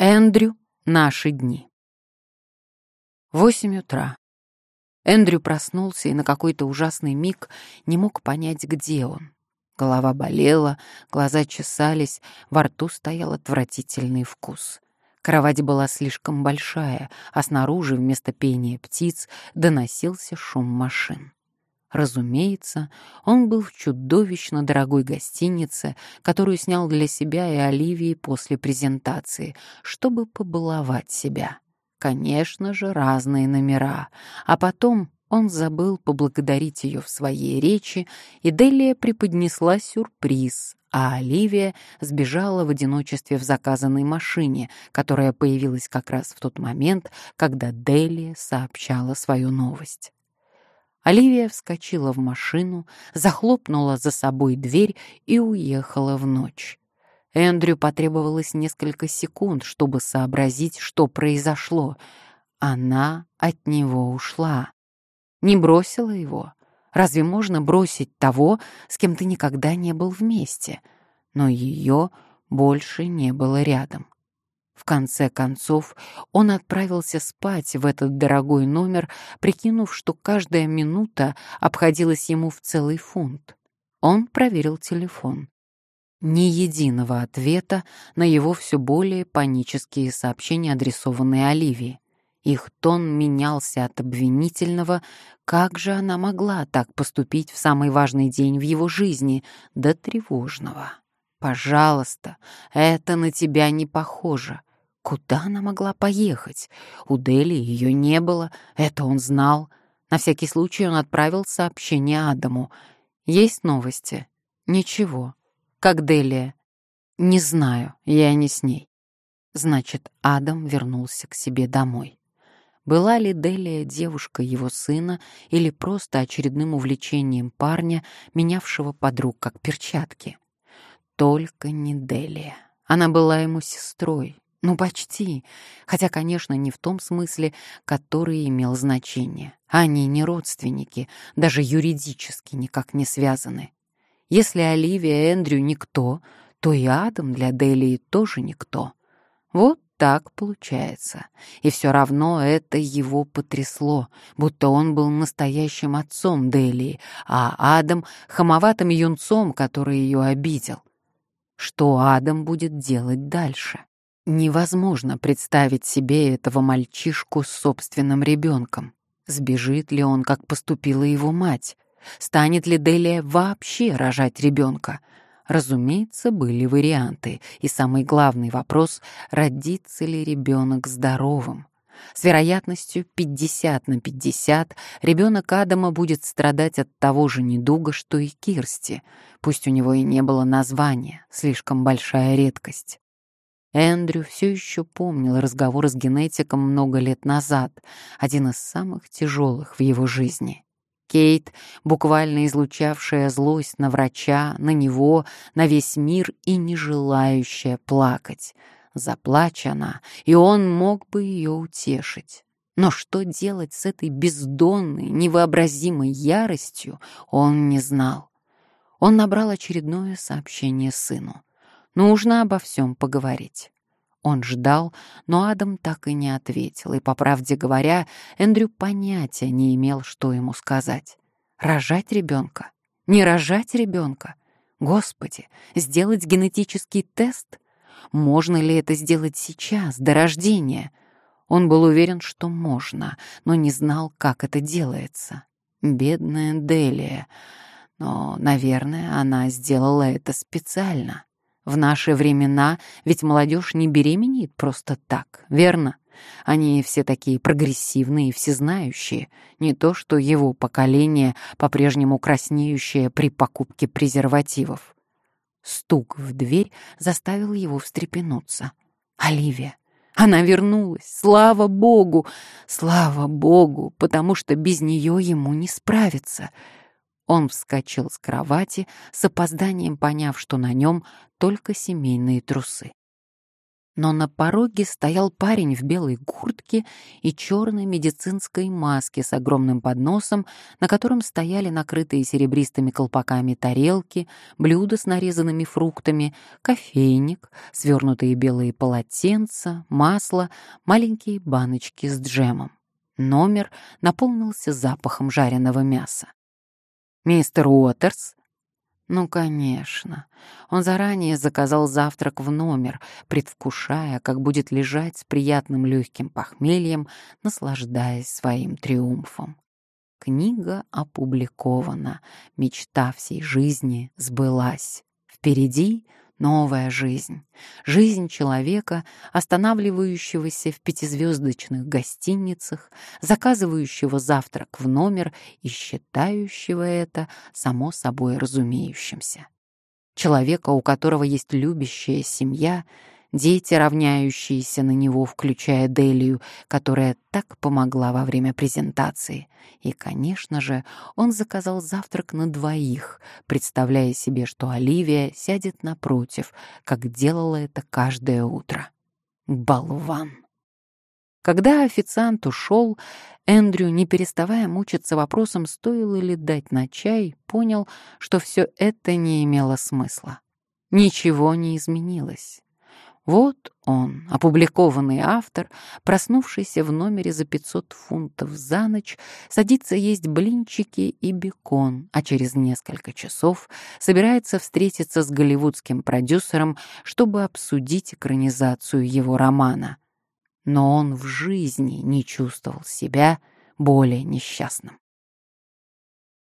Эндрю. Наши дни. Восемь утра. Эндрю проснулся и на какой-то ужасный миг не мог понять, где он. Голова болела, глаза чесались, во рту стоял отвратительный вкус. Кровать была слишком большая, а снаружи вместо пения птиц доносился шум машин. Разумеется, он был в чудовищно дорогой гостинице, которую снял для себя и Оливии после презентации, чтобы побаловать себя. Конечно же, разные номера. А потом он забыл поблагодарить ее в своей речи, и Делия преподнесла сюрприз, а Оливия сбежала в одиночестве в заказанной машине, которая появилась как раз в тот момент, когда Делия сообщала свою новость. Оливия вскочила в машину, захлопнула за собой дверь и уехала в ночь. Эндрю потребовалось несколько секунд, чтобы сообразить, что произошло. Она от него ушла. Не бросила его. Разве можно бросить того, с кем ты никогда не был вместе? Но ее больше не было рядом. В конце концов, он отправился спать в этот дорогой номер, прикинув, что каждая минута обходилась ему в целый фунт. Он проверил телефон. Ни единого ответа на его все более панические сообщения, адресованные Оливии. Их тон менялся от обвинительного, как же она могла так поступить в самый важный день в его жизни, до тревожного. «Пожалуйста, это на тебя не похоже. Куда она могла поехать? У Дели ее не было, это он знал. На всякий случай он отправил сообщение Адаму. «Есть новости?» «Ничего». «Как Делия?» «Не знаю, я не с ней». Значит, Адам вернулся к себе домой. Была ли Делия девушка его сына или просто очередным увлечением парня, менявшего подруг как перчатки? Только не Делия. Она была ему сестрой, ну, почти. Хотя, конечно, не в том смысле, который имел значение. Они не родственники, даже юридически никак не связаны. Если Оливия и Эндрю никто, то и Адам для Делии тоже никто. Вот так получается. И все равно это его потрясло, будто он был настоящим отцом Делии, а Адам — хамоватым юнцом, который ее обидел. Что Адам будет делать дальше? Невозможно представить себе этого мальчишку с собственным ребенком. Сбежит ли он, как поступила его мать? Станет ли Делия вообще рожать ребенка? Разумеется, были варианты, и самый главный вопрос — родится ли ребенок здоровым? С вероятностью 50 на 50 ребенок Адама будет страдать от того же недуга, что и Кирсти, пусть у него и не было названия, слишком большая редкость. Эндрю все еще помнил разговор с генетиком много лет назад, один из самых тяжелых в его жизни. Кейт, буквально излучавшая злость на врача, на него, на весь мир и не желающая плакать. Заплачь она, и он мог бы ее утешить. Но что делать с этой бездонной, невообразимой яростью, он не знал. Он набрал очередное сообщение сыну. Нужно обо всем поговорить. Он ждал, но Адам так и не ответил, и, по правде говоря, Эндрю понятия не имел, что ему сказать. Рожать ребенка? Не рожать ребенка? Господи, сделать генетический тест? Можно ли это сделать сейчас, до рождения? Он был уверен, что можно, но не знал, как это делается. Бедная Делия. Но, наверное, она сделала это специально. В наши времена ведь молодежь не беременеет просто так, верно? Они все такие прогрессивные и всезнающие, не то что его поколение, по-прежнему краснеющее при покупке презервативов. Стук в дверь заставил его встрепенуться. «Оливия! Она вернулась! Слава Богу! Слава Богу! Потому что без нее ему не справиться!» Он вскочил с кровати, с опозданием поняв, что на нем только семейные трусы. но на пороге стоял парень в белой куртке и черной медицинской маске с огромным подносом, на котором стояли накрытые серебристыми колпаками тарелки, блюда с нарезанными фруктами, кофейник, свернутые белые полотенца, масло, маленькие баночки с джемом. Номер наполнился запахом жареного мяса. «Мистер Уотерс?» Ну, конечно. Он заранее заказал завтрак в номер, предвкушая, как будет лежать с приятным легким похмельем, наслаждаясь своим триумфом. Книга опубликована, мечта всей жизни сбылась. Впереди новая жизнь. Жизнь человека, останавливающегося в пятизвездочных гостиницах, заказывающего завтрак в номер и считающего это само собой разумеющимся. Человека, у которого есть любящая семья — дети, равняющиеся на него, включая Делию, которая так помогла во время презентации. И, конечно же, он заказал завтрак на двоих, представляя себе, что Оливия сядет напротив, как делала это каждое утро. Болван! Когда официант ушел, Эндрю, не переставая мучиться вопросом, стоило ли дать на чай, понял, что все это не имело смысла. Ничего не изменилось. Вот он, опубликованный автор, проснувшийся в номере за 500 фунтов за ночь, садится есть блинчики и бекон, а через несколько часов собирается встретиться с голливудским продюсером, чтобы обсудить экранизацию его романа. Но он в жизни не чувствовал себя более несчастным.